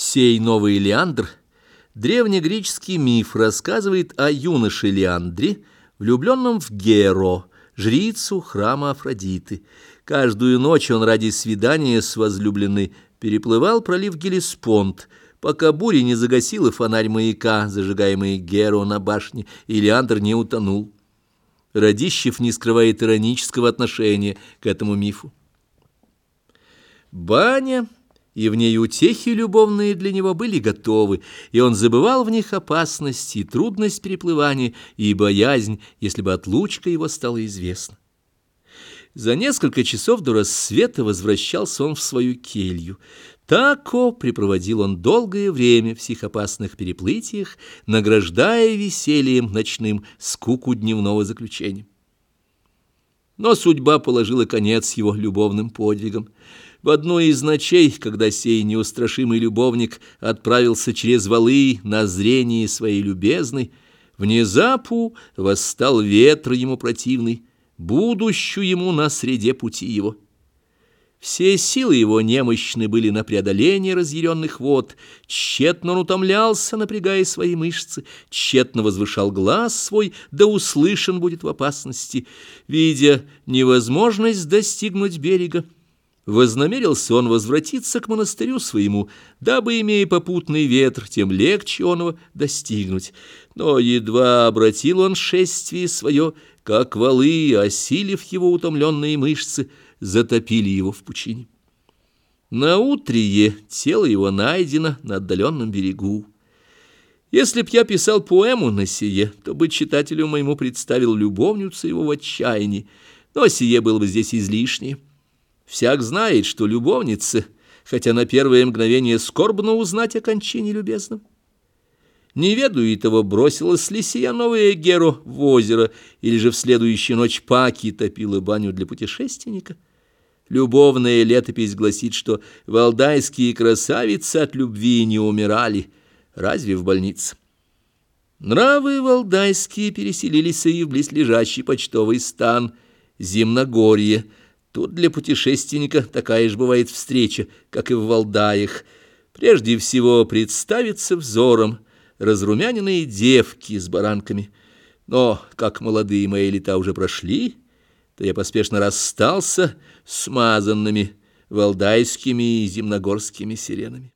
Сей новый Леандр, древнегреческий миф рассказывает о юноше Леандре, влюбленном в Геро, жрицу храма Афродиты. Каждую ночь он ради свидания с возлюбленной переплывал пролив Гелеспонд, пока буря не загасила фонарь маяка, зажигаемый Геро на башне, и Леандр не утонул. Радищев не скрывает иронического отношения к этому мифу. Баня и в ней утехи любовные для него были готовы, и он забывал в них опасность и трудность переплывания, и боязнь, если бы отлучка его стала известна. За несколько часов до рассвета возвращался он в свою келью. Тако припроводил он долгое время в сих опасных переплытиях, награждая весельем ночным скуку дневного заключения. Но судьба положила конец его любовным подвигам. В одну из ночей, когда сей неустрашимый любовник отправился через валы на зрение своей любезной, внезапу восстал ветр ему противный, будущую ему на среде пути его. Все силы его немощны были на преодоление разъяренных вод, тщетно он утомлялся, напрягая свои мышцы, тщетно возвышал глаз свой, да услышан будет в опасности. Видя невозможность достигнуть берега, вознамерился он возвратиться к монастырю своему, дабы, имея попутный ветр, тем легче он его достигнуть. Но едва обратил он шествие свое, как валы, осилив его утомленные мышцы, затопили его в пучине. На утрие тело его найдено на отдаленном берегу. Если б я писал поэму на сие, то бы читателю моему представил любовницу его в отчаянии, но сие было бы здесь излишнее. Всяк знает, что любовница, хотя на первое мгновение скорбно узнать о кончине любезном. Не ведаю и того, бросилась ли сия новая Геро в озеро, или же в следующую ночь Паки топила баню для путешественника. Любовная летопись гласит, что валдайские красавицы от любви не умирали, разве в больнице. Нравы валдайские переселились и в близлежащий почтовый стан Земногорье, Тут для путешественника такая же бывает встреча, как и в Валдаях. Прежде всего представиться взором разрумяненные девки с баранками. Но, как молодые мои лета уже прошли, то я поспешно расстался с смазанными валдайскими и земногорскими сиренами.